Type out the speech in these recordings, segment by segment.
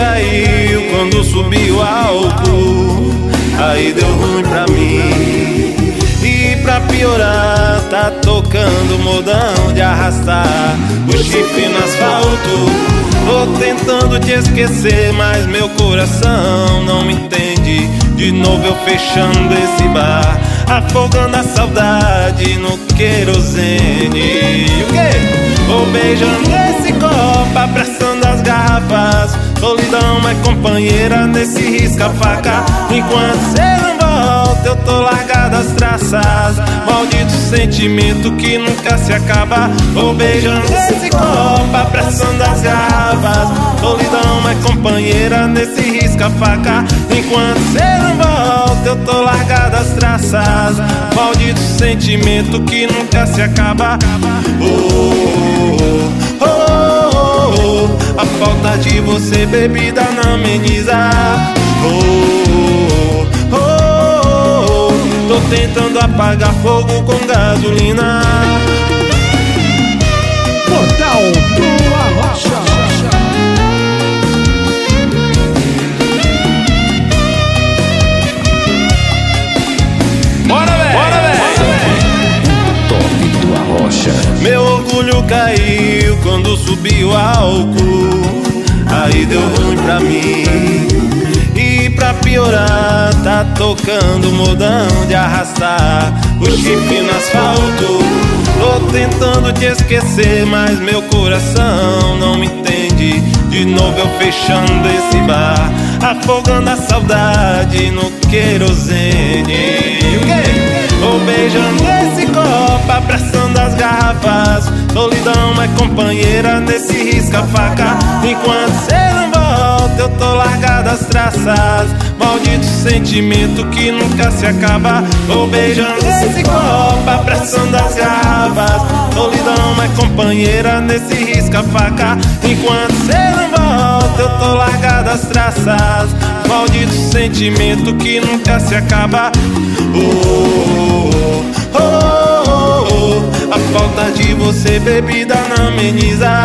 caiu quando subiu álcool. Aí deu ruim pra mim. Pra piorar, tá tocando modão de arrastar o chifre no asfalto. Tô tentando te esquecer, mas meu coração não me entende. De novo eu fechando esse bar, afogando a saudade no querosene. O quê? Vou beijando esse copo, abraçando as garrafas. Solidão é companheira nesse risca-faca. Enquanto cê não volta, eu tô largado as traças. Maldito sentimento que nunca se acaba. Vou beijando esse copo, abraçando as garrafas. Solidão é companheira nesse risca-faca. Enquanto cê não volta, eu tô largado as traças. Maldito sentimento que nunca se acaba. Oh, oh, oh, oh. A falta de você, bebida, não ameniza. Oh, Tô tentando apagar fogo com gasolina. Portal do Arrocha. Bora, velho! Bora, velho! Top do Arrocha. Meu orgulho caiu quando subiu álcool. Aí deu ruim pra mim. Piorar, tá tocando modão de arrastar o chifre no asfalto. Tô tentando te esquecer, mas meu coração não me entende. De novo eu fechando esse bar, afogando a saudade no querosene. O quê? Vou beijando esse copo, abraçando as garrafas. Solidão é companheira nesse risca-faca. Enquanto cê não volta, eu tô largado as traças. Maldito sentimento que nunca se acaba. Vou beijando esse copo, abraçando as garrafas. Solidão é companheira nesse risca-faca. Enquanto cê não volta, eu tô largado as traças. Maldito sentimento que nunca se acaba. Oh, oh, bebida, não ameniza.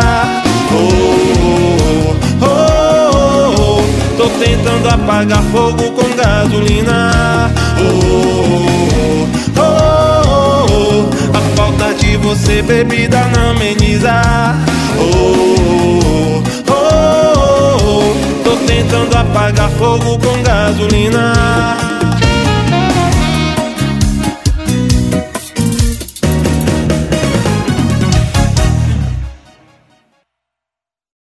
Oh, oh, oh, oh. Tô tentando apagar fogo com gasolina. Oh, oh, oh, oh. A falta de você, bebida, não ameniza. Oh, oh, oh, oh. Tô tentando apagar fogo com gasolina.